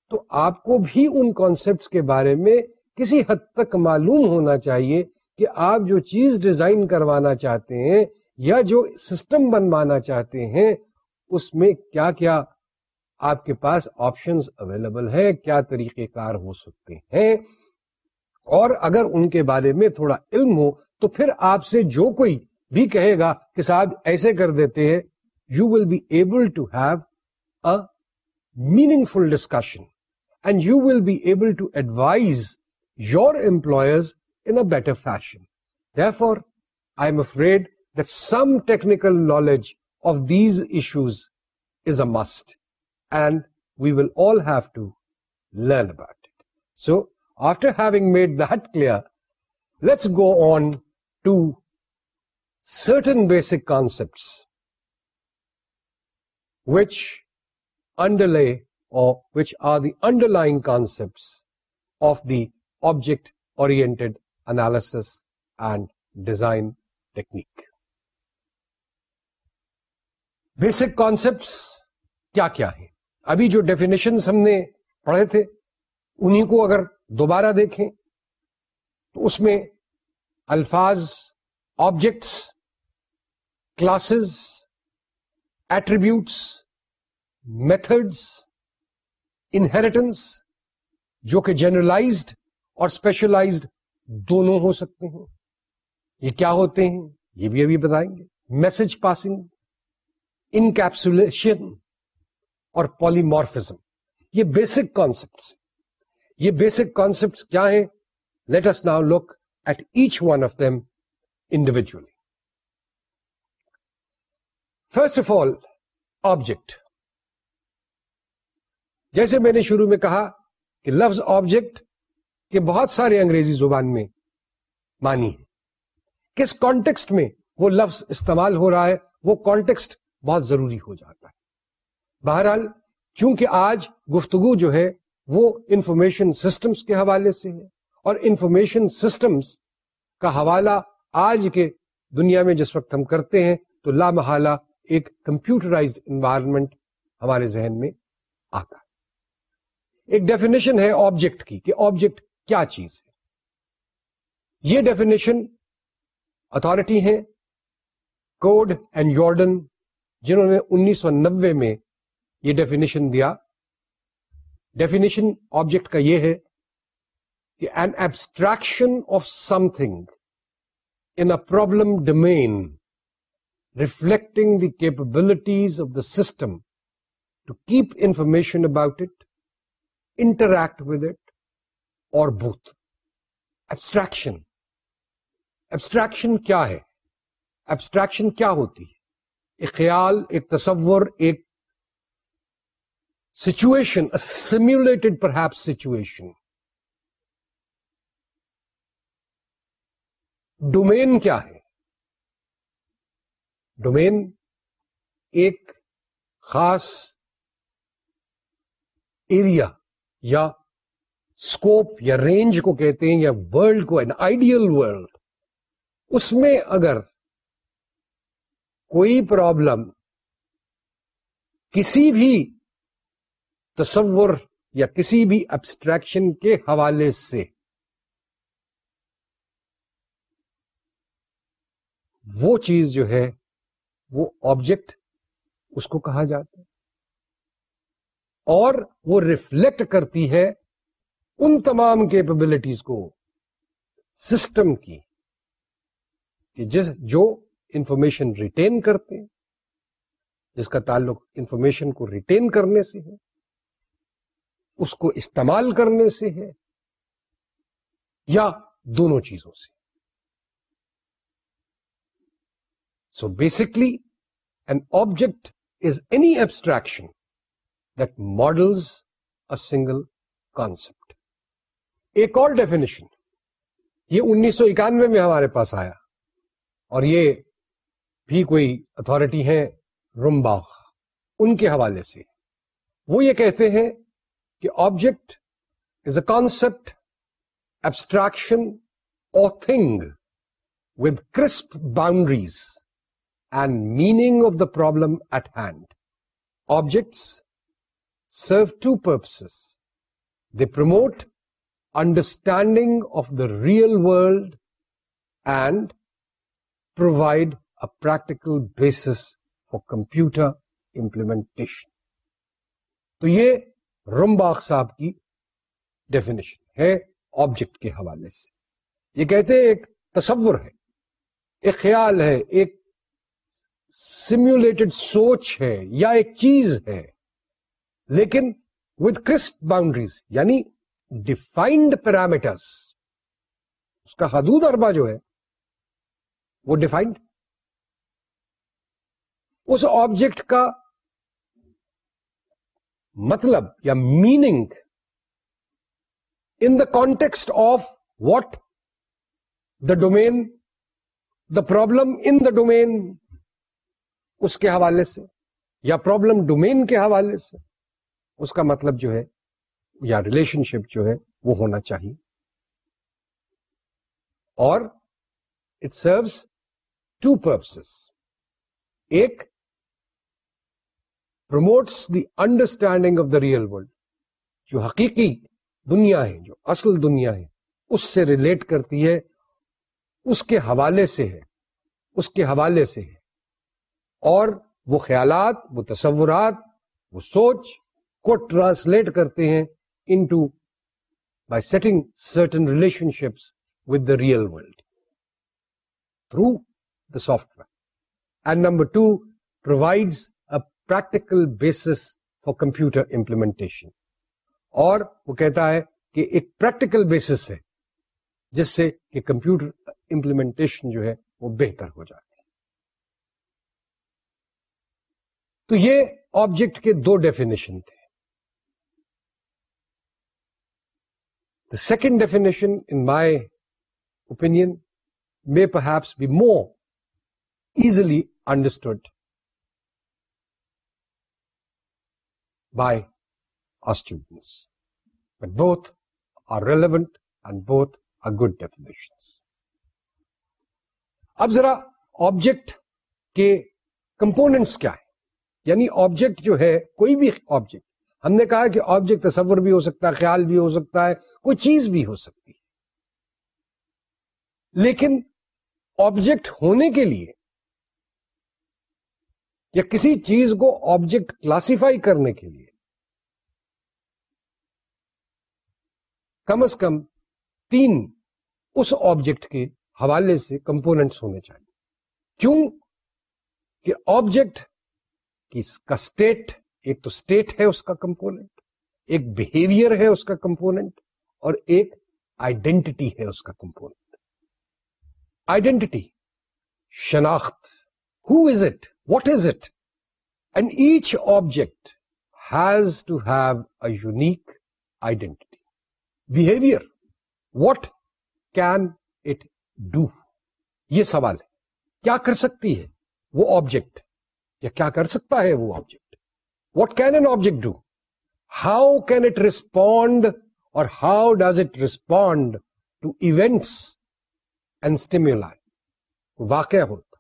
تو آپ کو بھی ان کانسیپٹ کے بارے میں کسی حد تک معلوم ہونا چاہیے کہ آپ جو چیز ڈیزائن کروانا چاہتے ہیں یا جو سسٹم بنوانا چاہتے ہیں اس میں کیا کیا آپ کے پاس آپشن اویلیبل ہیں کیا طریقہ کار ہو سکتے ہیں اور اگر ان کے بارے میں تھوڑا علم ہو تو پھر آپ سے جو کوئی بھی کہے گا کہ صاحب ایسے کر دیتے ہیں you will be able to have a meaningful discussion and you will be able to advise your employers in better fashion therefore I am afraid that some technical knowledge of these issues is a must, and we will all have to learn about it. So, after having made that clear, let's go on to certain basic concepts which underlay or which are the underlying concepts of the object-oriented analysis and design technique. Basic concepts کیا کیا ہیں ابھی جو definition ہم نے پڑھے تھے انہی کو اگر دوبارہ دیکھیں تو اس میں الفاظ objects classes attributes methods inheritance جو کہ جنرلائزڈ اور اسپیشلائزڈ دونوں ہو سکتے ہیں یہ کیا ہوتے ہیں یہ بھی ابھی بتائیں گے میسج پاسنگ انکیپسولیشن اور پالیمارفزم یہ بیسک کانسیپٹس یہ بیسک کانسیپٹ کیا ہیں let's now look at each one of them individually first of all object جیسے میں نے شروع میں کہا کہ لفظ آبجیکٹ کے بہت سارے انگریزی زبان میں مانی ہے کس کانٹیکسٹ میں وہ لفظ استعمال ہو رہا ہے وہ کانٹیکسٹ بہت ضروری ہو جاتا ہے بہرحال چونکہ آج گفتگو جو ہے وہ انفارمیشن سسٹمز کے حوالے سے ہے اور انفارمیشن سسٹمز کا حوالہ آج کے دنیا میں جس وقت ہم کرتے ہیں تو لا محالہ ایک کمپیوٹرائز انوائرمنٹ ہمارے ذہن میں آتا ہے ایک ڈیفینیشن ہے آبجیکٹ کی کہ آبجیکٹ کیا چیز ہے یہ ڈیفینیشن اتارٹی ہے کوڈ اینڈ یارڈن جنہوں نے انیس سو نبے میں یہ ڈیفینیشن دیا ڈیفینیشن آبجیکٹ کا یہ ہے کہ an abstraction of something in problem domain reflecting the capabilities of the system to keep information about it interact with it اور بوتھ ایبسٹریکشن ایبسٹریکشن کیا ہے ایبسٹریکشن کیا ہوتی ہے ایک خیال ایک تصور ایک سچویشن پر ہیپس سچویشن ڈومین کیا ہے ڈومین ایک خاص ایریا یا اسکوپ یا رینج کو کہتے ہیں یا ورلڈ کو آئیڈیل ورلڈ اس میں اگر کوئی پرابلم کسی بھی تصور یا کسی بھی ابسٹریکشن کے حوالے سے وہ چیز جو ہے وہ آبجیکٹ اس کو کہا جاتا ہے اور وہ ریفلیکٹ کرتی ہے ان تمام کیپبلٹیز کو سسٹم کی کہ جس جو انفارمیشن ریٹین کرتے ہیں جس کا تعلق انفارمیشن کو ریٹین کرنے سے ہے اس کو استعمال کرنے سے ہے یا دونوں چیزوں سے so basically an object is any abstraction that models single concept ایک اور ڈیفینیشن یہ انیس سو اکانوے میں ہمارے پاس آیا اور یہ بھی کوئی اتارٹی ہے رومباخ ان کے حوالے سے وہ یہ کہتے ہیں کہ object is a concept abstraction اور thing with crisp boundaries and meaning of the problem at hand objects serve two purposes they promote understanding of the real world and provide practical basis for computer implementation تو یہ Rumbaugh صاحب کی definition ہے object کے حوالے سے یہ کہتے ہیں ایک تصور ہے ایک خیال ہے ایک سمولیٹڈ سوچ ہے یا ایک چیز ہے لیکن وتھ کرسپ باؤنڈریز یعنی ڈیفائنڈ پیرامیٹرس اس کا حدود اربا جو ہے وہ ڈیفائنڈ اس آبجیکٹ کا مطلب یا meaning in the context of what the domain the problem in the domain اس کے حوالے سے یا پرابلم ڈومین کے حوالے سے اس کا مطلب جو ہے یا ریلیشن شپ جو ہے وہ ہونا چاہیے اور اٹ سروس ٹو پرپس ایک promotes the understanding of the real world جو حقیقی دنیا ہے جو اصل دنیا ہے اس سے ریلیٹ کرتی ہے اس کے حوالے سے ہے اس کے حوالے سے ہے اور وہ خیالات وہ تصورات وہ سوچ کو ٹرانسلیٹ کرتے ہیں into by setting certain relationships with the real world through the software and number two provides practical basis for computer implementation اور وہ کہتا ہے کہ ایک پریکٹیکل بیسس ہے جس سے کہ کمپیوٹر امپلیمنٹیشن جو ہے وہ بہتر ہو ہے تو یہ آبجیکٹ کے دو ڈیفینیشن تھے the second definition in my opinion may perhaps be more easily understood both are relevant and both are good definition اب ذرا آبجیکٹ کے components کیا ہے یعنی آبجیکٹ جو ہے کوئی بھی آبجیکٹ ہم نے کہا کہ آبجیکٹ تصور بھی ہو سکتا ہے خیال بھی ہو سکتا ہے کوئی چیز بھی ہو سکتی ہے لیکن آبجیکٹ ہونے کے لیے یا کسی چیز کو آبجیکٹ کلاسیفائی کرنے کے لیے کم از کم تین اس آبجیکٹ کے حوالے سے کمپوننٹس ہونے چاہیے کیوں کہ آبجیکٹ کا اسٹیٹ ایک تو اسٹیٹ ہے اس کا کمپوننٹ ایک بہیویئر ہے اس کا کمپوننٹ اور ایک آئیڈینٹی ہے اس کا کمپوننٹ آئیڈینٹی شناخت who is it what is it and each object has to have a unique identity behaviour what can it do یہ سوال ہے کیا کر سکتی ہے وہ آبجیکٹ یا کیا کر سکتا ہے وہ object what can an object do how can it respond or how does it respond to events and stimuli واقع ہوتا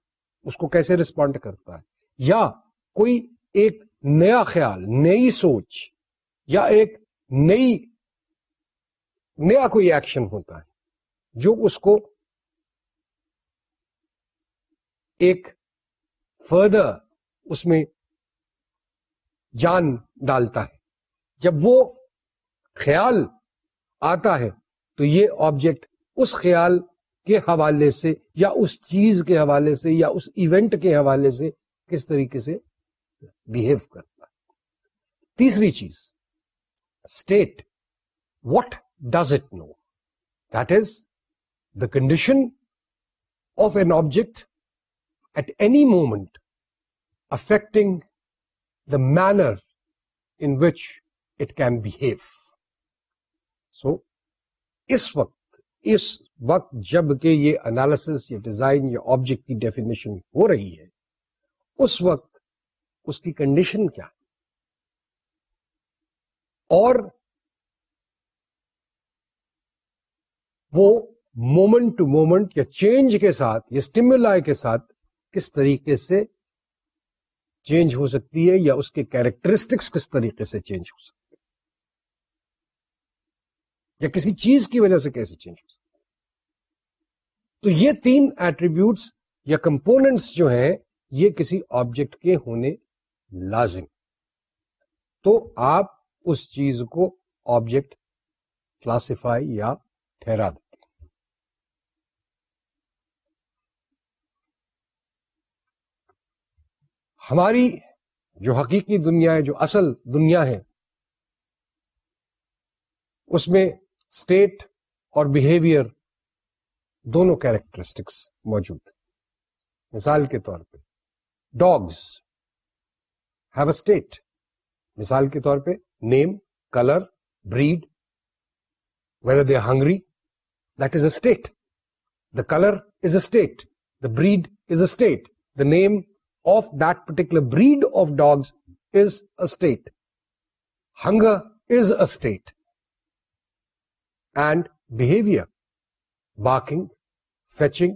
اس کو کیسے ریسپونڈ کرتا ہے یا کوئی ایک نیا خیال نئی سوچ یا ایک نئی نیا کوئی ایکشن ہوتا ہے جو اس کو ایک فردر اس میں جان ڈالتا ہے جب وہ خیال آتا ہے تو یہ آبجیکٹ اس خیال کے حوالے سے یا اس چیز کے حوالے سے یا اس ایونٹ کے حوالے سے کس طریقے سے بہیو کرتا ہے تیسری چیز state what does it know is, the condition of an object at any moment affecting the manner in which it can behave so اس وقت اس وقت جب کہ یہ انالیس یا ڈیزائن یا آبجیکٹ کی ڈیفینیشن ہو رہی ہے اس وقت اس کی کنڈیشن کیا اور وہ مومنٹ ٹو مومنٹ یا چینج کے ساتھ یا اسٹیمولا کے ساتھ کس طریقے سے چینج ہو سکتی ہے یا اس کے کیریکٹرسٹکس کس طریقے سے چینج ہو سکتے یا کسی چیز کی وجہ سے کیسے چینج ہو سکتی ہے تو یہ تین ایٹریبیوٹس یا کمپوننٹس جو ہیں یہ کسی آبجیکٹ کے ہونے لازم تو آپ اس چیز کو آبجیکٹ کلاسیفائی یا دیتی ہماری جو حقیقی دنیا ہے جو اصل دنیا ہے اس میں اسٹیٹ اور بہیویئر دونوں کیریکٹرسٹکس موجود مثال کے طور پہ ڈاگس ہیو اے اسٹیٹ مثال کے طور پہ name colour breed whether they hungry state the colour is a state the breed is that the name of dogs breed of state. Is is a is And and behaviour fetching, fetching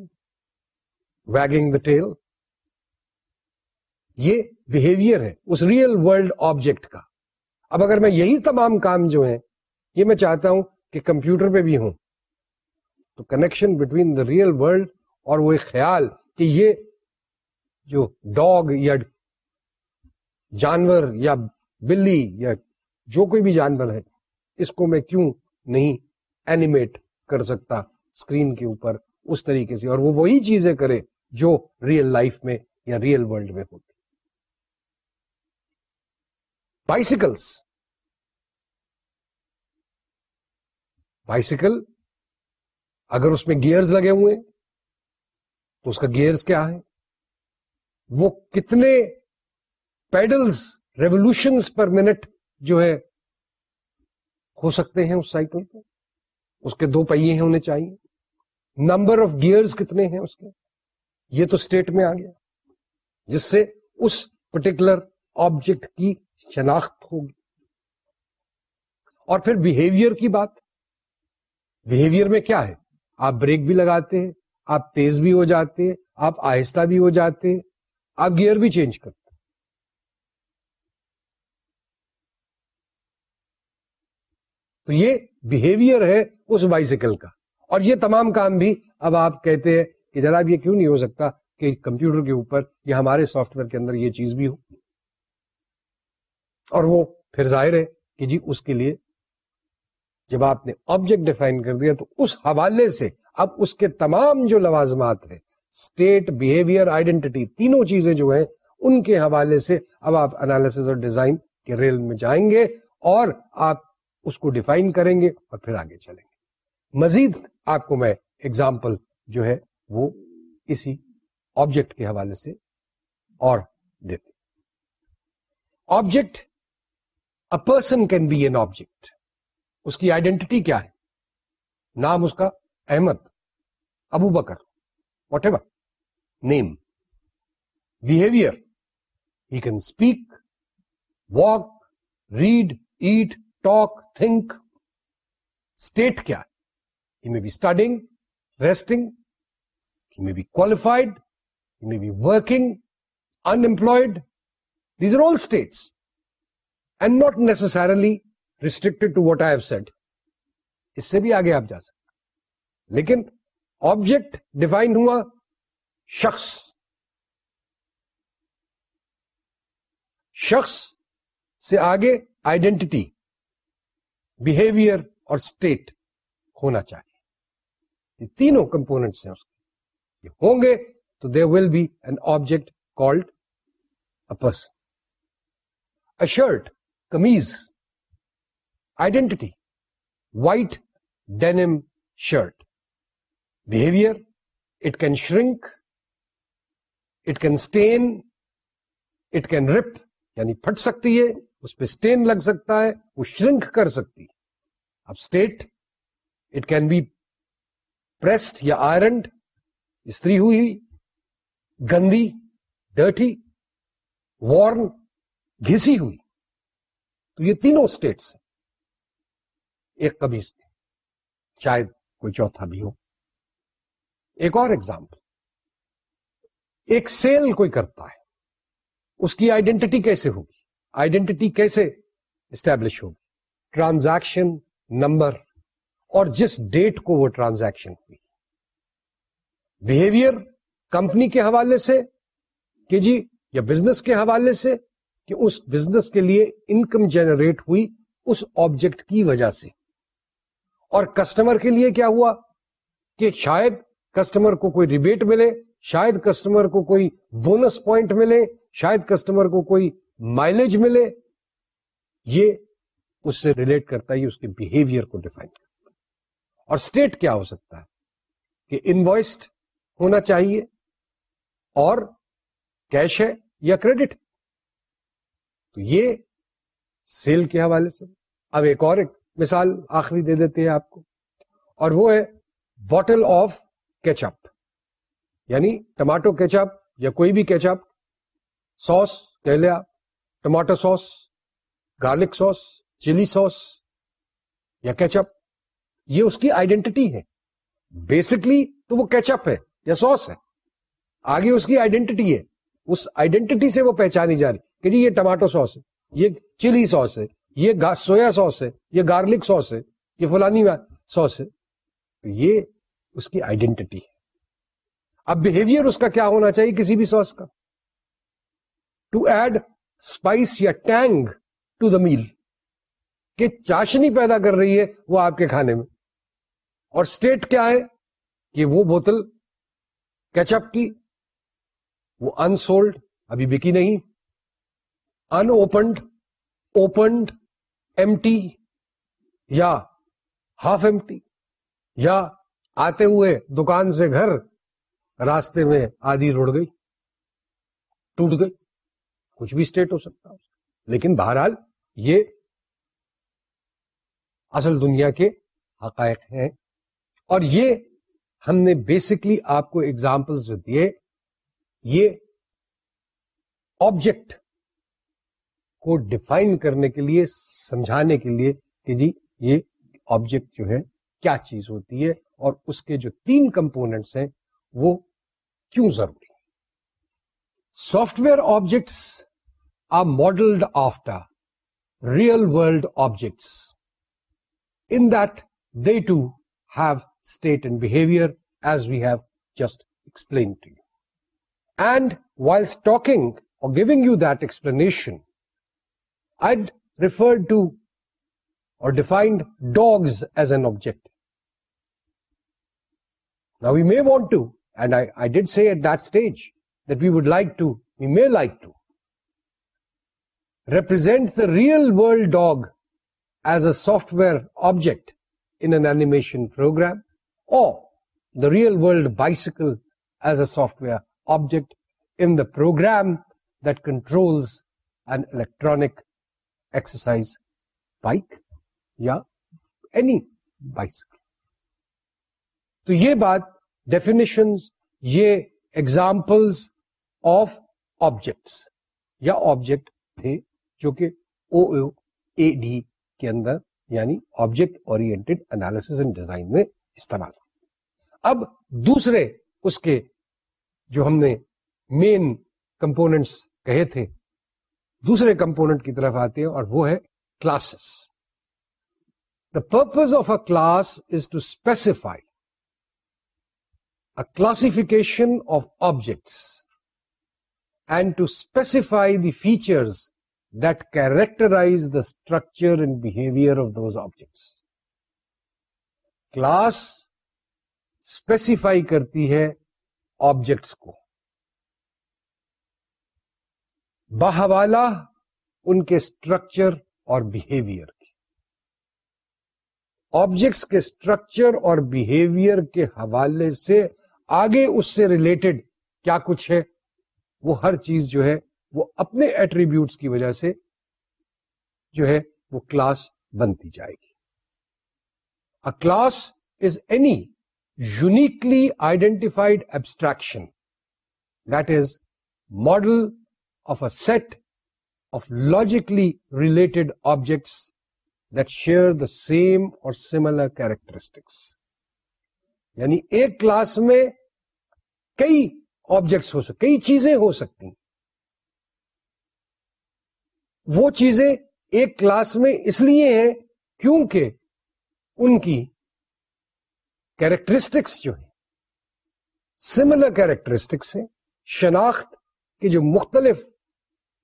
wagging tail, یہ behaviour ہے اس real world object کا اب اگر میں یہی تمام کام جو ہیں یہ میں چاہتا ہوں کہ کمپیوٹر پہ بھی ہوں تو connection between the real world اور وہ ایک خیال کہ یہ جو ڈاگ یا جانور یا بلی یا جو کوئی بھی جانور ہے اس کو میں کیوں نہیں اینیمیٹ کر سکتا اسکرین کے اوپر اس طریقے سے اور وہ وہی چیزیں کرے جو ریئل لائف میں یا ریئل ورلڈ میں ہوتی بائسیکلس بائسیکل اگر اس میں گیئرز لگے ہوئے تو اس کا گیئرز کیا ہے وہ کتنے پیڈلز ریولوشنز پر منٹ جو ہے ہو سکتے ہیں اس سائیکل پہ اس کے دو پہیے ہیں ہونے چاہیے نمبر آف گیئرز کتنے ہیں اس کے یہ تو اسٹیٹ میں آ گیا جس سے اس پرٹیکولر آبجیکٹ کی شناخت ہوگی اور پھر بہیویئر کی بات بہیویئر میں کیا ہے آپ بریک بھی لگاتے ہیں آپ تیز بھی ہو جاتے ہیں آپ آہستہ بھی ہو جاتے ہیں آپ گیئر بھی چینج کرتے تو یہ بہیویئر ہے اس بائیسیکل کا اور یہ تمام کام بھی اب آپ کہتے ہیں کہ جناب یہ کیوں نہیں ہو سکتا کہ کمپیوٹر کے اوپر یا ہمارے سافٹ ویئر کے اندر یہ چیز بھی ہو اور وہ پھر ظاہر ہے کہ جی اس کے لیے جب آپ نے آبجیکٹ ڈیفائن کر دیا تو اس حوالے سے اب اس کے تمام جو لوازمات ہیں اسٹیٹ بہیویئر آئیڈینٹی تینوں چیزیں جو ہیں ان کے حوالے سے اب آپ انالس اور ڈیزائن کے ریل میں جائیں گے اور آپ اس کو ڈیفائن کریں گے اور پھر آگے چلیں گے مزید آپ کو میں ایگزامپل جو ہے وہ اسی آبجیکٹ کے حوالے سے اور دیتے object a person can be an object اس کی آئیڈینٹی کیا ہے نام اس کا Ahmad Abu Bakr whatever name behaviour he can speak walk read eat talk think state کیا ہے he may be studying resting he may be qualified may میں working unemployed these are all states and not necessarily restricted to what I have said اس سے بھی آگے آپ جا سکتے لیکن آبجیکٹ ڈیفائن ہوا شخص شخص سے آگے آئیڈینٹی بہیویئر اور اسٹیٹ ہونا چاہیے یہ تینوں کمپونیٹس ہیں اس کے ہوں گے تو they will be an object called a person shirt kameez identity white denim shirt behaviour it can shrink it can stain it can rip یعنی پھٹ سکتی ہے اس پہ اسٹین لگ سکتا ہے وہ شرنک کر سکتی اب اسٹیٹ اٹ کین بی یا آئرنڈ استری ہوئی گندی ڈرٹی وارن گھسی ہوئی تو یہ تینوں اسٹیٹس ہیں ایک قبیز شاید کوئی چوتھا بھی ہو ایک اور ایگزامپل ایک سیل کوئی کرتا ہے اس کی آئیڈینٹی کیسے ہوگی آئیڈینٹی کیسے اسٹیبلش ہوگی ٹرانزیکشن نمبر اور جس ڈیٹ کو وہ ٹرانزیکشن ہوئی بہیویئر کمپنی کے حوالے سے کہ جی یا بزنس کے حوالے سے کہ اس بزنس کے لیے انکم جنریٹ ہوئی اس آبجیکٹ کی وجہ سے اور کسٹمر کے لیے کیا ہوا کہ شاید کسٹمر کو کوئی ریبیٹ ملے شاید کسٹمر کو کوئی بونس پوائنٹ ملے شاید کسٹمر کو کوئی مائلج ملے یہ اس سے ریلیٹ کرتا ہے اس کے بہیویئر کو ڈیفائن کرتا ہے اور اسٹیٹ کیا ہو سکتا ہے کہ انوائسڈ ہونا چاہیے اور کیش ہے یا کریڈٹ تو یہ سیل کے حوالے سے اب ایک اور ایک مثال آخری دے دیتے ہیں آپ کو اور وہ ہے بوٹل آف کیچ اپ یعنی ٹماٹو کیچ اپ یا کوئی بھی کیچ اپ سوس کہہ لیا tomato sauce garlic sauce chilli sauce یا کیچ اپ یہ اس کی آئیڈینٹی ہے بیسکلی تو وہ کیچ اپ ہے یا سوس ہے آگے اس کی آئیڈینٹی ہے اس آئیڈینٹی سے وہ پہچانی جا رہی کہ جی یہ ٹماٹو سوس ہے یہ چلی سوس ہے یہ سویا سوس ہے یہ گارلک سوس ہے یہ فلانی سوس ہے تو یہ اس کی آئیڈینٹی ہے اب بہیویئر اس کا کیا ہونا چاہیے کسی بھی سوس کا ٹو ایڈ اسپائس یا ٹینگ ٹو دا میل کہ چاشنی پیدا کر رہی ہے وہ آپ کے کھانے میں اور اسٹیٹ کیا ہے کہ وہ بوتل کیچ اپ کی وہ انسولڈ ابھی بکی نہیں انوپنڈ اوپنڈ ایم ٹی یا ہاف ایم ٹی یا آتے ہوئے دکان سے گھر راستے میں آدھی روڑ گئی ٹوٹ گئی کچھ بھی اسٹیٹ ہو سکتا ہے لیکن بہرحال یہ اصل دنیا کے حقائق ہیں اور یہ ہم نے بیسکلی آپ کو اگزامپل دیے یہ آبجیکٹ کو ڈیفائن کرنے کے لیے سمجھانے کے لیے کہ جی یہ آبجیکٹ جو ہے کیا چیز ہوتی ہے اور اس کے جو تین کمپونیٹس ہیں وہ کیوں ضروری software objects are modelled of the real world objects in that they too have state and behaviour as we have just explain to you and whilst talking اور giving you that explanation I'd referred to or defined dogs as an object. Now we may want to, and I did say at that stage that we may like to represent the real world dog as a software object in an animation program, or the real world bicycle as a software object in the program that controls an electronic exercise bike یا any bicycle تو یہ بات definitions یہ example of objects یا object تھے جو کہ O A D کے اندر یعنی آبجیکٹ اینڈ ڈیزائن میں استعمال اب دوسرے اس کے جو ہم نے مین کمپونیٹس تھے دوسرے کمپوننٹ کی طرف آتے ہیں اور وہ ہے classes the purpose of a class is to specify classification of objects and to specify the features that characterise the structure and behaviour of those objects class specify کرتی ہے آبجیکٹس کو بحوالہ ان کے اسٹرکچر اور بہیویئر کی objects کے structure اور بہیویئر کے حوالے سے آگے اس سے ریلیٹڈ کیا کچھ ہے وہ ہر چیز جو ہے وہ اپنے ایٹریبیوٹس کی وجہ سے جو ہے وہ کلاس بنتی جائے گی class is any uniquely identified abstraction that is model of a set of logically related objects that share the same or similar characteristics یعنی ایک کلاس میں کئی آبجیکٹس ہو سکتے کئی چیزیں ہو سکتی وہ چیزیں ایک کلاس میں اس لیے ہیں کیونکہ ان کی کیریکٹرسٹکس جو ہیں سملر کیریکٹرسٹکس ہیں شناخت کے جو مختلف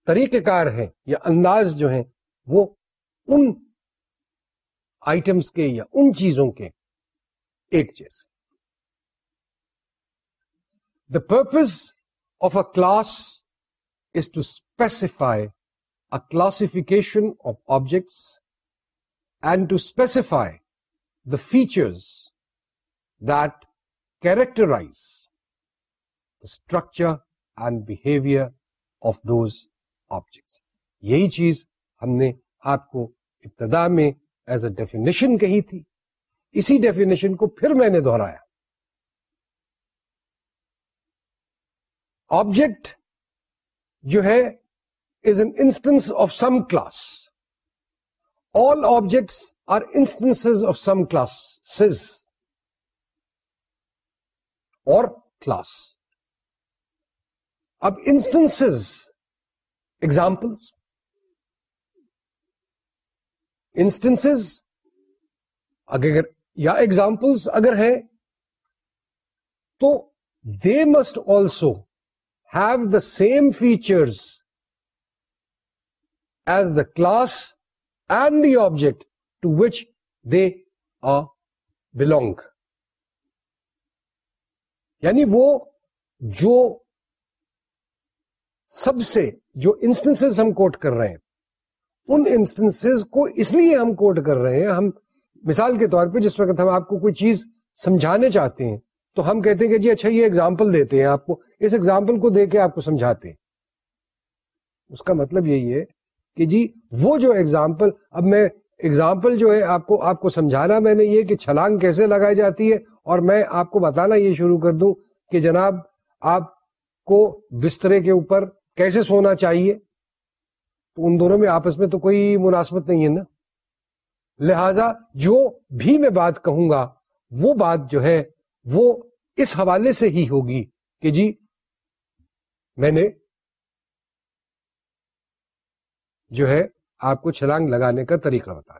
طریقہ کار ہیں یا انداز جو ہیں وہ ان آئٹمس کے یا ان چیزوں کے ایک چیز the purpose of a class is to specify a classification of objects and to specify the features that characterise structure and behaviour of those objects یہی چیز ہم نے آپ کو ابتدا میں ایز اے ڈیفینیشن کہی تھی اسی ڈیفینیشن کو پھر میں نے دوہرایا آبجیکٹ جو ہے is an instance of some class all objects are instance of some class اور کلاس اب انسٹنس ایگزامپلس انسٹنس اگر یا ایگزامپلس اگر ہیں تو they must also have the same features as the class and the object to which they are belong یعنی وہ جو سب سے جو انسٹنس ہم کوٹ کر رہے ہیں ان انسٹنس کو اس لیے ہم کوٹ کر رہے ہیں ہم مثال کے طور پہ جس وقت ہم آپ کو کوئی چیز سمجھانے چاہتے ہیں تو ہم کہتے ہیں کہ جی اچھا یہ ایگزامپل دیتے ہیں آپ کو اس ایگزامپل کو دے کے آپ کو سمجھاتے ہیں اس کا مطلب یہی ہے کہ جی وہ جو ایگزامپل اب میں ایگزامپل جو ہے آپ کو آپ کو سمجھانا میں نے یہ کہ چھلانگ کیسے لگائی جاتی ہے اور میں آپ کو بتانا یہ شروع کر دوں کہ جناب آپ کو بسترے کے اوپر کیسے سونا چاہیے تو ان دونوں میں آپس میں تو کوئی مناسبت نہیں ہے نا لہذا جو بھی میں بات کہوں گا وہ بات جو ہے وہ اس حوالے سے ہی ہوگی کہ جی میں نے جو ہے آپ کو چھلانگ لگانے کا طریقہ بتا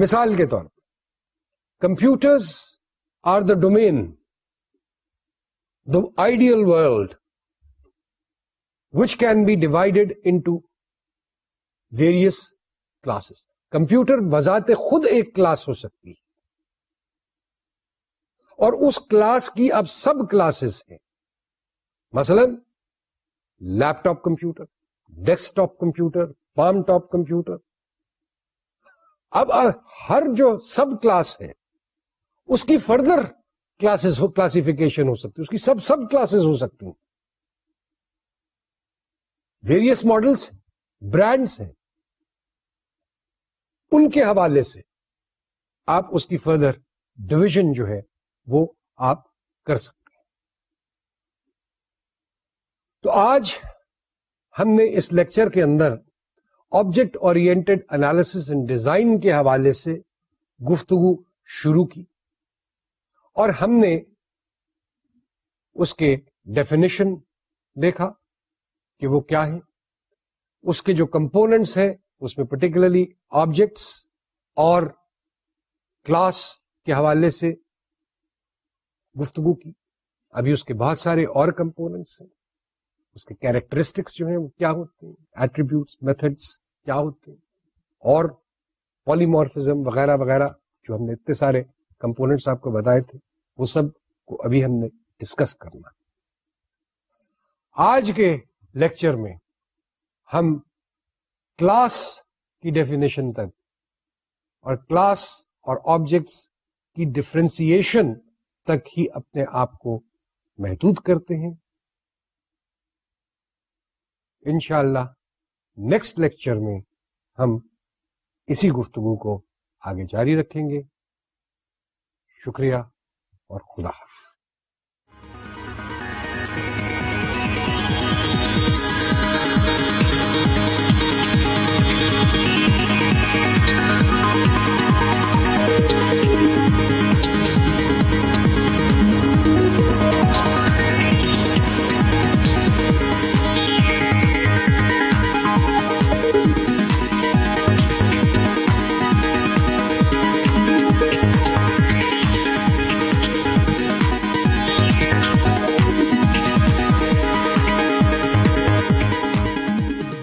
مثال کے طور پر computers are the domain the ideal world which can be divided into various classes computer بذات خود ایک کلاس ہو سکتی ہے اور اس کلاس کی اب سب کلاسز ہیں مثلا laptop computer desktop computer palmtop computer اب ہر جو سب کلاس ہے اس کی فردر کلاسز کلاسیفیکیشن ہو سکتی اس کی سب سب کلاسز ہو سکتی ہیں ویریس ماڈلس ہیں برانڈس ہیں ان کے حوالے سے آپ اس کی فردر ڈویژن جو ہے وہ آپ کر سکتے ہیں تو آج ہم نے اس لیکچر کے اندر آبجیکٹ اینڈ ڈیزائن کے حوالے سے گفتگو شروع کی اور ہم نے اس کے ڈیفینیشن دیکھا کہ وہ کیا ہے اس کے جو کمپوننٹس ہیں اس میں پرٹیکولرلی آبجیکٹس اور کلاس کے حوالے سے گفتگو کی ابھی اس کے بہت سارے اور کمپوننٹس ہیں اس کے کیریکٹرسٹکس جو ہیں وہ کیا ہوتے ہیں ایٹریبیوٹس میتھڈس کیا ہوتے ہیں اور پالیمورفزم وغیرہ وغیرہ جو ہم نے اتنے سارے کمپوننٹس آپ کو بتائے تھے وہ سب کو ابھی ہم نے ڈسکس کرنا آج کے لیکچر میں ہم کلاس کی ڈیفینیشن تک اور کلاس اور آبجیکٹس کی ڈفرینسیشن تک ہی اپنے آپ کو محدود کرتے ہیں انشاءاللہ اللہ نیکسٹ لیکچر میں ہم اسی گفتگو کو آگے جاری رکھیں گے شکریہ اور خدا حافظ